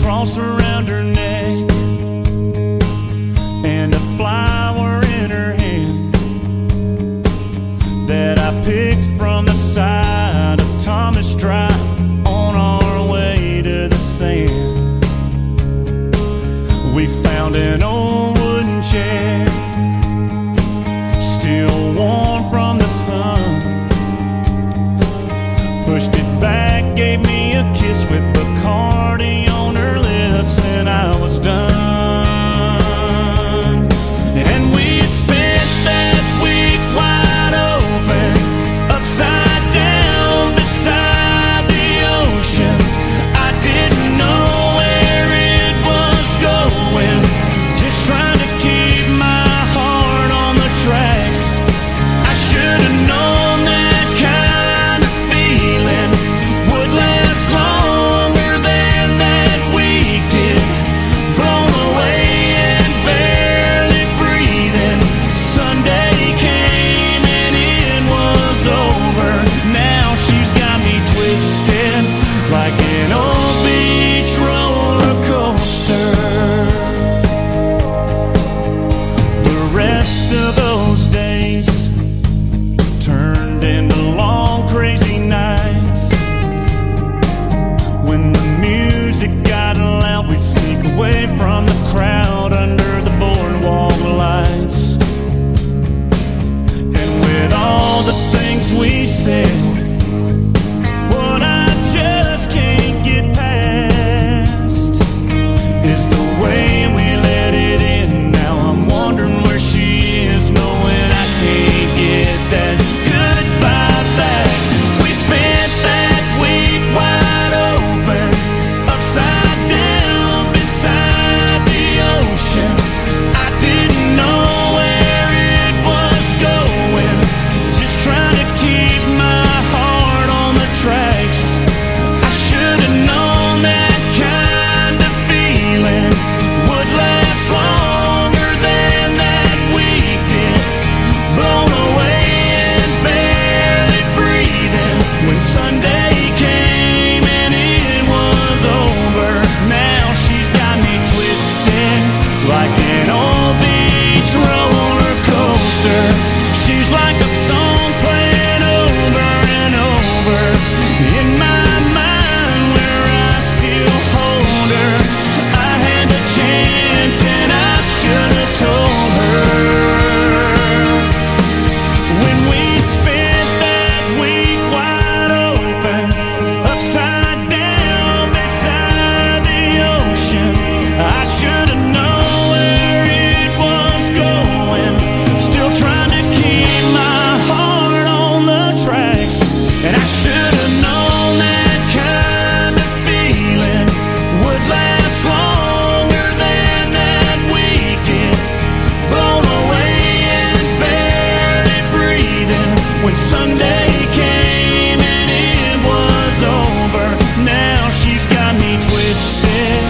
cross around her neck and a flower in her hand that I picked from the side of Thomas Drive on our way to the sand. We found an old like an old beach roller coaster. She's like a song playing over and over in my When Sunday came and it was over, now she's got me twisted.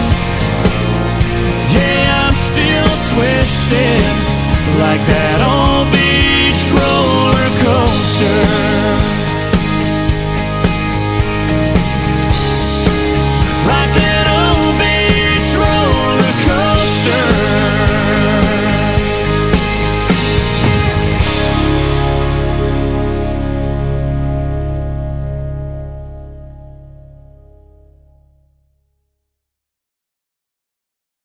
Yeah, I'm still twisted like that.